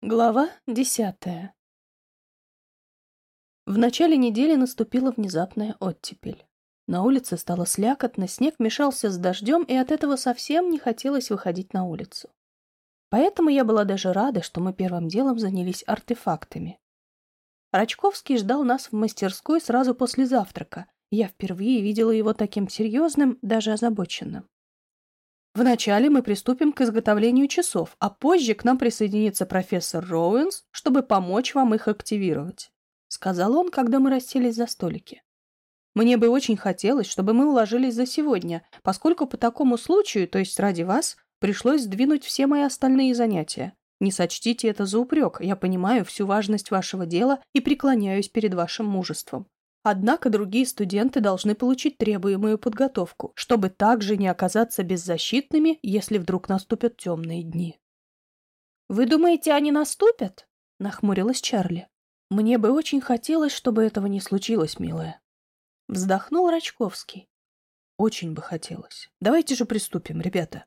Глава десятая В начале недели наступила внезапная оттепель. На улице стало слякотно, снег мешался с дождем, и от этого совсем не хотелось выходить на улицу. Поэтому я была даже рада, что мы первым делом занялись артефактами. Рачковский ждал нас в мастерской сразу после завтрака. Я впервые видела его таким серьезным, даже озабоченным. Вначале мы приступим к изготовлению часов, а позже к нам присоединится профессор Роуэнс, чтобы помочь вам их активировать», — сказал он, когда мы расселись за столики. «Мне бы очень хотелось, чтобы мы уложились за сегодня, поскольку по такому случаю, то есть ради вас, пришлось сдвинуть все мои остальные занятия. Не сочтите это за упрек, я понимаю всю важность вашего дела и преклоняюсь перед вашим мужеством. Однако другие студенты должны получить требуемую подготовку, чтобы также не оказаться беззащитными, если вдруг наступят темные дни. «Вы думаете, они наступят?» — нахмурилась Чарли. «Мне бы очень хотелось, чтобы этого не случилось, милая». Вздохнул Рачковский. «Очень бы хотелось. Давайте же приступим, ребята».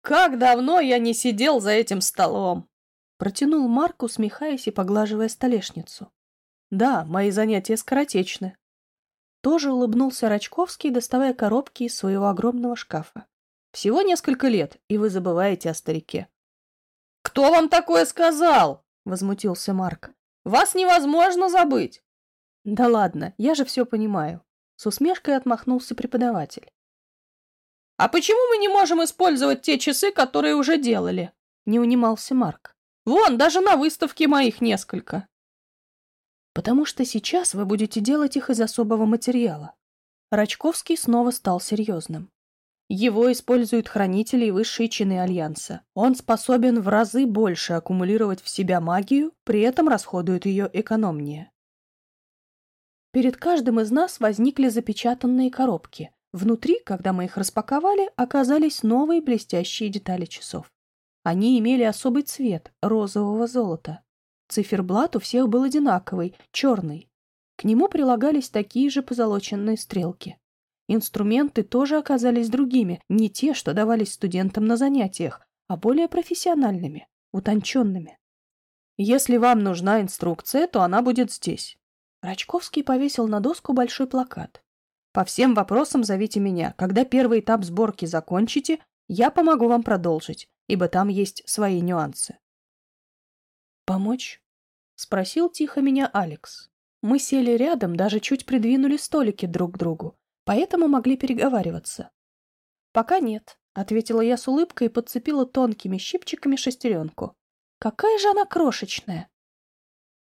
«Как давно я не сидел за этим столом!» Протянул Марк, усмехаясь и поглаживая столешницу. Да, мои занятия скоротечны. Тоже улыбнулся Рачковский, доставая коробки из своего огромного шкафа. Всего несколько лет, и вы забываете о старике. «Кто вам такое сказал?» — возмутился Марк. «Вас невозможно забыть!» «Да ладно, я же все понимаю», — с усмешкой отмахнулся преподаватель. «А почему мы не можем использовать те часы, которые уже делали?» — не унимался Марк. «Вон, даже на выставке моих несколько» потому что сейчас вы будете делать их из особого материала. Рачковский снова стал серьезным. Его используют хранители и высшие чины Альянса. Он способен в разы больше аккумулировать в себя магию, при этом расходует ее экономнее. Перед каждым из нас возникли запечатанные коробки. Внутри, когда мы их распаковали, оказались новые блестящие детали часов. Они имели особый цвет – розового золота. Циферблат у всех был одинаковый, черный. К нему прилагались такие же позолоченные стрелки. Инструменты тоже оказались другими, не те, что давались студентам на занятиях, а более профессиональными, утонченными. Если вам нужна инструкция, то она будет здесь. Рачковский повесил на доску большой плакат. По всем вопросам зовите меня. Когда первый этап сборки закончите, я помогу вам продолжить, ибо там есть свои нюансы. «Помочь?» — спросил тихо меня Алекс. Мы сели рядом, даже чуть придвинули столики друг к другу, поэтому могли переговариваться. «Пока нет», — ответила я с улыбкой и подцепила тонкими щипчиками шестеренку. «Какая же она крошечная!»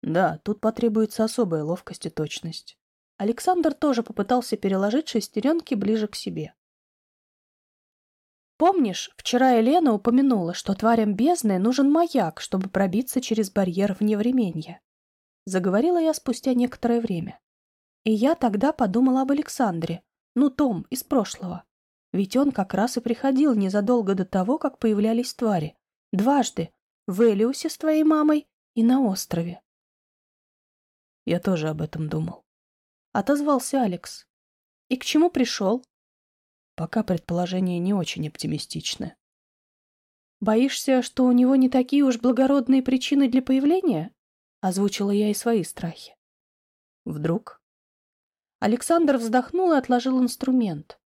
«Да, тут потребуется особая ловкость и точность». Александр тоже попытался переложить шестеренки ближе к себе. Помнишь, вчера Елена упомянула, что тварям бездны нужен маяк, чтобы пробиться через барьер вневременья? Заговорила я спустя некоторое время. И я тогда подумала об Александре, ну, том, из прошлого. Ведь он как раз и приходил незадолго до того, как появлялись твари. Дважды. В Элиусе с твоей мамой и на острове. Я тоже об этом думал. Отозвался Алекс. И к чему пришел? Пока предположение не очень оптимистичны. «Боишься, что у него не такие уж благородные причины для появления?» Озвучила я и свои страхи. «Вдруг?» Александр вздохнул и отложил инструмент.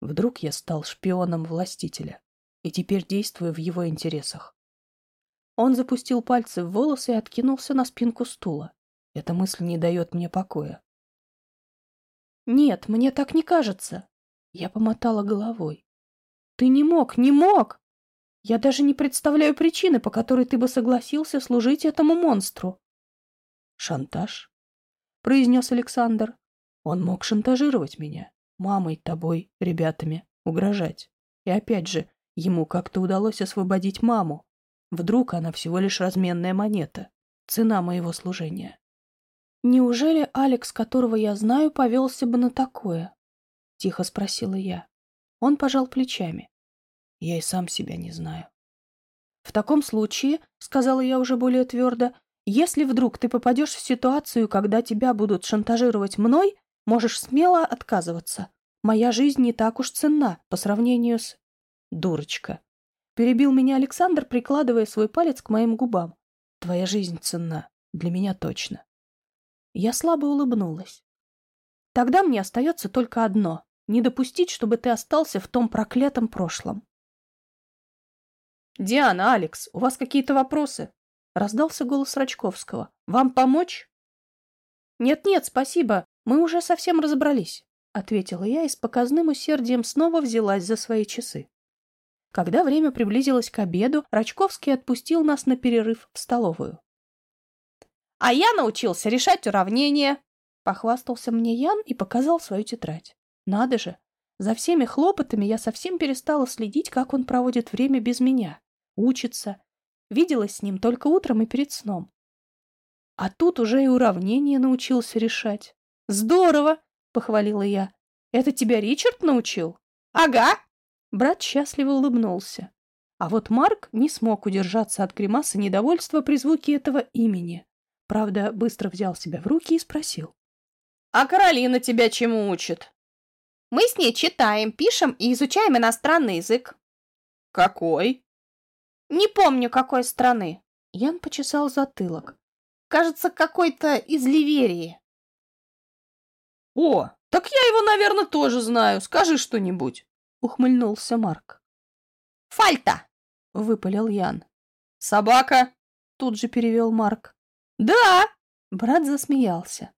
«Вдруг я стал шпионом властителя и теперь действую в его интересах?» Он запустил пальцы в волосы и откинулся на спинку стула. Эта мысль не дает мне покоя. «Нет, мне так не кажется», я помотала головой. «Ты не мог, не мог! Я даже не представляю причины, по которой ты бы согласился служить этому монстру». «Шантаж?» — произнес Александр. «Он мог шантажировать меня, мамой, тобой, ребятами, угрожать. И опять же, ему как-то удалось освободить маму. Вдруг она всего лишь разменная монета, цена моего служения». Неужели Алекс, которого я знаю, повелся бы на такое? Тихо спросила я. Он пожал плечами. Я и сам себя не знаю. В таком случае, сказала я уже более твердо, если вдруг ты попадешь в ситуацию, когда тебя будут шантажировать мной, можешь смело отказываться. Моя жизнь не так уж ценна по сравнению с... Дурочка. перебил меня Александр, прикладывая свой палец к моим губам. Твоя жизнь ценна. Для меня точно. Я слабо улыбнулась. Тогда мне остается только одно — не допустить, чтобы ты остался в том проклятом прошлом. «Диана, Алекс, у вас какие-то вопросы?» — раздался голос Рачковского. «Вам помочь?» «Нет-нет, спасибо, мы уже совсем разобрались», — ответила я и с показным усердием снова взялась за свои часы. Когда время приблизилось к обеду, Рачковский отпустил нас на перерыв в столовую. «А я научился решать уравнения!» — похвастался мне Ян и показал свою тетрадь. «Надо же! За всеми хлопотами я совсем перестала следить, как он проводит время без меня. Учится. Виделась с ним только утром и перед сном. А тут уже и уравнения научился решать. «Здорово!» — похвалила я. «Это тебя Ричард научил?» «Ага!» Брат счастливо улыбнулся. А вот Марк не смог удержаться от гримаса недовольства при звуке этого имени. Правда, быстро взял себя в руки и спросил. «А Каролина тебя чему учит?» «Мы с ней читаем, пишем и изучаем иностранный язык». «Какой?» «Не помню, какой страны». Ян почесал затылок. «Кажется, какой-то из Ливерии». «О, так я его, наверное, тоже знаю. Скажи что-нибудь» ухмыльнулся Марк. «Фальта!» — выпалил Ян. «Собака!» — тут же перевел Марк. «Да!» — брат засмеялся.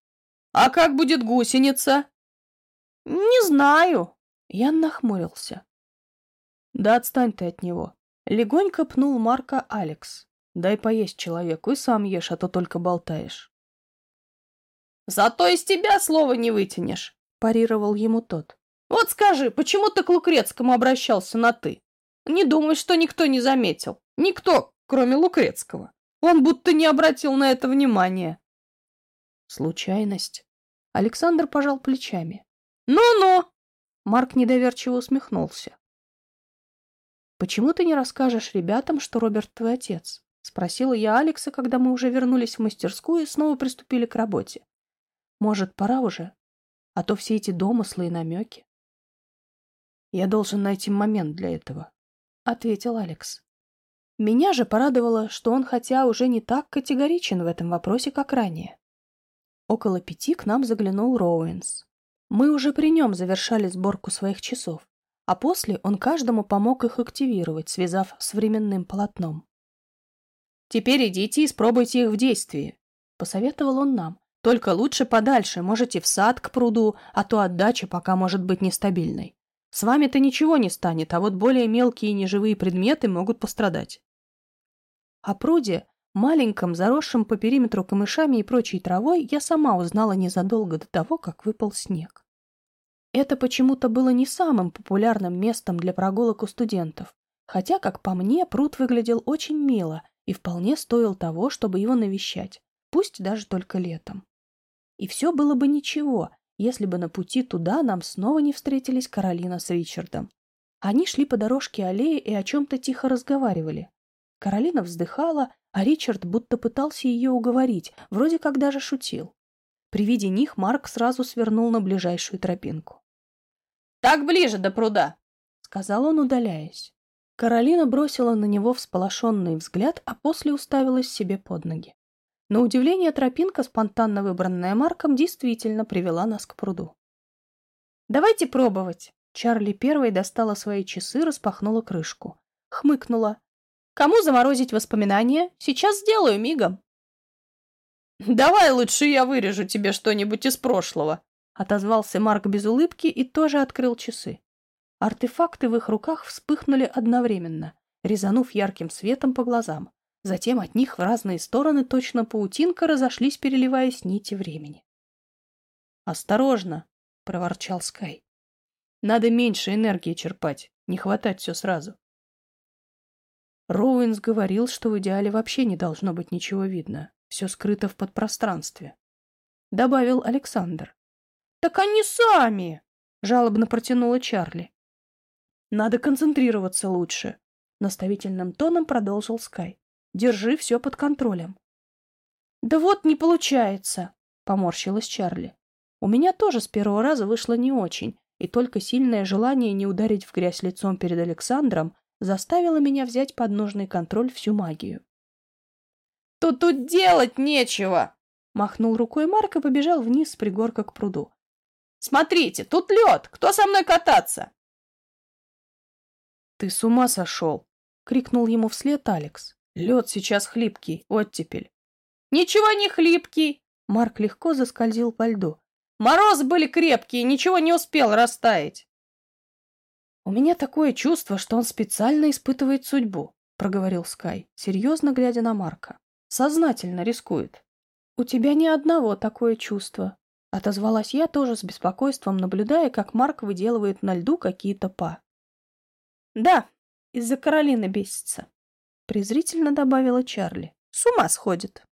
«А как будет гусеница?» «Не знаю!» — Ян нахмурился. «Да отстань ты от него!» — легонько пнул Марка Алекс. «Дай поесть человеку и сам ешь, а то только болтаешь». «Зато из тебя слова не вытянешь!» — парировал ему тот. Вот скажи, почему ты к Лукрецкому обращался на «ты»? Не думай, что никто не заметил. Никто, кроме Лукрецкого. Он будто не обратил на это внимания. Случайность. Александр пожал плечами. Ну-ну! Марк недоверчиво усмехнулся. «Почему ты не расскажешь ребятам, что Роберт твой отец?» — спросила я Алекса, когда мы уже вернулись в мастерскую и снова приступили к работе. «Может, пора уже? А то все эти домыслы и намеки». Я должен найти момент для этого, — ответил Алекс. Меня же порадовало, что он хотя уже не так категоричен в этом вопросе, как ранее. Около пяти к нам заглянул Роуэнс. Мы уже при нем завершали сборку своих часов, а после он каждому помог их активировать, связав с временным полотном. «Теперь идите и спробуйте их в действии», — посоветовал он нам. «Только лучше подальше, можете в сад к пруду, а то отдача пока может быть нестабильной. С вами-то ничего не станет, а вот более мелкие неживые предметы могут пострадать. О пруде, маленьком, заросшем по периметру камышами и прочей травой, я сама узнала незадолго до того, как выпал снег. Это почему-то было не самым популярным местом для прогулок у студентов, хотя, как по мне, пруд выглядел очень мило и вполне стоил того, чтобы его навещать, пусть даже только летом. И все было бы ничего, если бы на пути туда нам снова не встретились Каролина с Ричардом. Они шли по дорожке аллеи и о чем-то тихо разговаривали. Каролина вздыхала, а Ричард будто пытался ее уговорить, вроде как даже шутил. При виде них Марк сразу свернул на ближайшую тропинку. «Так ближе до пруда!» — сказал он, удаляясь. Каролина бросила на него всполошенный взгляд, а после уставилась себе под ноги. На удивление, тропинка, спонтанно выбранная Марком, действительно привела нас к пруду. «Давайте пробовать!» Чарли первой достала свои часы, распахнула крышку. Хмыкнула. «Кому заморозить воспоминания? Сейчас сделаю мигом!» «Давай лучше я вырежу тебе что-нибудь из прошлого!» Отозвался Марк без улыбки и тоже открыл часы. Артефакты в их руках вспыхнули одновременно, резанув ярким светом по глазам. Затем от них в разные стороны точно паутинка разошлись, переливаясь нити времени. «Осторожно!» — проворчал Скай. «Надо меньше энергии черпать, не хватать все сразу». Роуэнс говорил, что в идеале вообще не должно быть ничего видно, все скрыто в подпространстве. Добавил Александр. «Так они сами!» — жалобно протянула Чарли. «Надо концентрироваться лучше», — наставительным тоном продолжил Скай. Держи все под контролем. Да вот не получается, поморщилась Чарли. У меня тоже с первого раза вышло не очень, и только сильное желание не ударить в грязь лицом перед Александром заставило меня взять под нужный контроль всю магию. «Тут тут делать нечего!» Махнул рукой Марк и побежал вниз с пригорка к пруду. «Смотрите, тут лед! Кто со мной кататься?» «Ты с ума сошел!» — крикнул ему вслед Алекс. «Лед сейчас хлипкий, оттепель». «Ничего не хлипкий!» Марк легко заскользил по льду. «Морозы были крепкие, ничего не успел растаять». «У меня такое чувство, что он специально испытывает судьбу», — проговорил Скай, серьезно глядя на Марка. «Сознательно рискует». «У тебя ни одного такое чувство», — отозвалась я тоже с беспокойством, наблюдая, как Марк выделывает на льду какие-то па. «Да, из-за Каролины бесится», — презрительно добавила Чарли. «С ума сходит».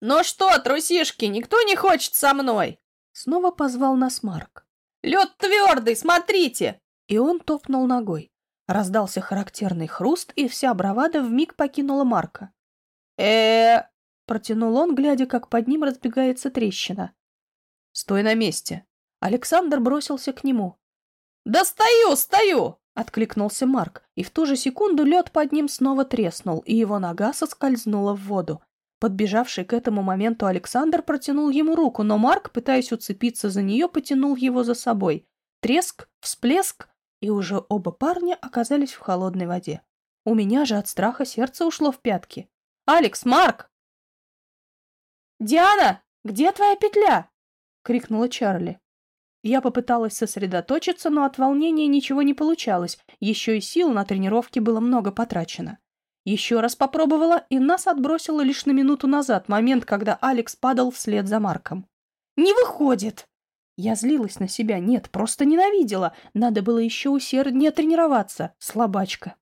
«Ну что, трусишки, никто не хочет со мной?» Снова позвал нас Марк. «Лед твердый, смотрите!» И он топнул ногой. Раздался характерный хруст, и вся бравада вмиг покинула Марка. э Протянул он, глядя, как под ним разбегается трещина. «Стой на месте!» Александр бросился к нему. «Да стою, стою!» — откликнулся Марк, и в ту же секунду лед под ним снова треснул, и его нога соскользнула в воду. Подбежавший к этому моменту Александр протянул ему руку, но Марк, пытаясь уцепиться за нее, потянул его за собой. Треск, всплеск, и уже оба парня оказались в холодной воде. У меня же от страха сердце ушло в пятки. «Алекс, Марк!» «Диана, где твоя петля?» — крикнула Чарли. Я попыталась сосредоточиться, но от волнения ничего не получалось, еще и сил на тренировке было много потрачено. Еще раз попробовала, и нас отбросило лишь на минуту назад, момент, когда Алекс падал вслед за Марком. «Не выходит!» Я злилась на себя, нет, просто ненавидела. Надо было еще усерднее тренироваться, слабачка.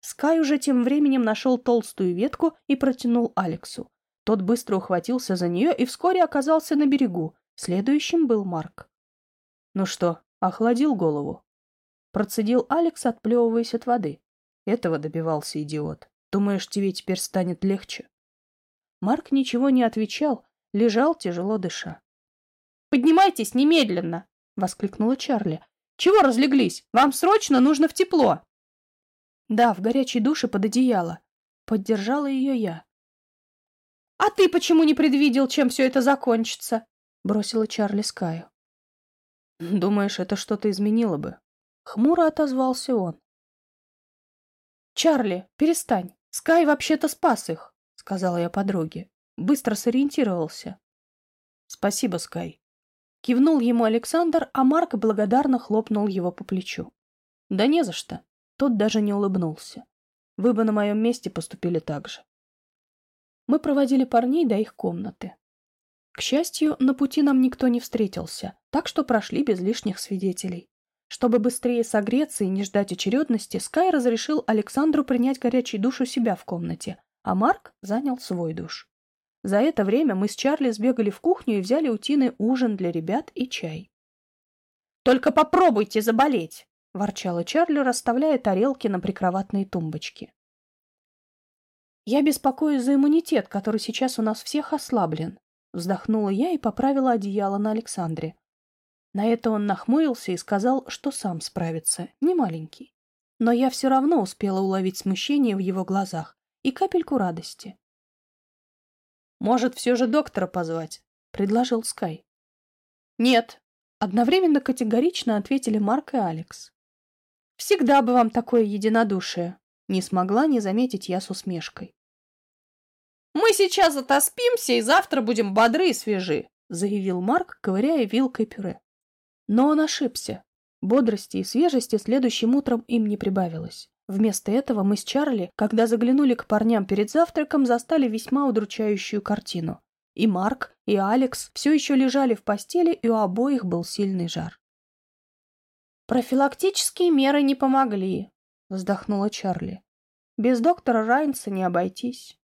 Скай уже тем временем нашел толстую ветку и протянул Алексу. Тот быстро ухватился за нее и вскоре оказался на берегу. Следующим был Марк. «Ну что, охладил голову?» Процедил Алекс, отплевываясь от воды. Этого добивался идиот. Думаешь, тебе теперь станет легче? Марк ничего не отвечал, лежал, тяжело дыша. «Поднимайтесь немедленно!» — воскликнула Чарли. «Чего разлеглись? Вам срочно нужно в тепло!» «Да, в горячей душе под одеяло». Поддержала ее я. «А ты почему не предвидел, чем все это закончится?» — бросила Чарли Скаю. «Думаешь, это что-то изменило бы?» Хмуро отозвался он. «Чарли, перестань. Скай вообще-то спас их», — сказала я подруге. Быстро сориентировался. «Спасибо, Скай». Кивнул ему Александр, а Марк благодарно хлопнул его по плечу. «Да не за что». Тот даже не улыбнулся. Вы бы на моем месте поступили так же. Мы проводили парней до их комнаты. К счастью, на пути нам никто не встретился, так что прошли без лишних свидетелей. Чтобы быстрее согреться и не ждать очередности, Скай разрешил Александру принять горячий душ у себя в комнате, а Марк занял свой душ. За это время мы с Чарли сбегали в кухню и взяли у Тины ужин для ребят и чай. «Только попробуйте заболеть!» – ворчала Чарли, расставляя тарелки на прикроватные тумбочки. «Я беспокоюсь за иммунитет, который сейчас у нас всех ослаблен», вздохнула я и поправила одеяло на Александре. На это он нахмурился и сказал, что сам справится, не маленький. Но я все равно успела уловить смущение в его глазах и капельку радости. «Может, все же доктора позвать?» — предложил Скай. «Нет», — одновременно категорично ответили Марк и Алекс. «Всегда бы вам такое единодушие», — не смогла не заметить я с усмешкой. Мы сейчас отоспимся и завтра будем бодры и свежи, заявил Марк, ковыряя вилкой пюре. Но он ошибся. Бодрости и свежести следующим утром им не прибавилось. Вместо этого мы с Чарли, когда заглянули к парням перед завтраком, застали весьма удручающую картину. И Марк, и Алекс все еще лежали в постели, и у обоих был сильный жар. «Профилактические меры не помогли», — вздохнула Чарли. «Без доктора Райнса не обойтись».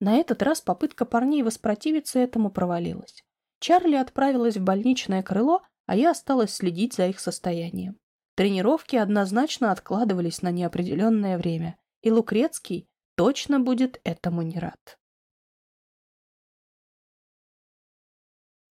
На этот раз попытка парней воспротивиться этому провалилась. Чарли отправилась в больничное крыло, а я осталась следить за их состоянием. Тренировки однозначно откладывались на неопределенное время, и Лукрецкий точно будет этому не рад.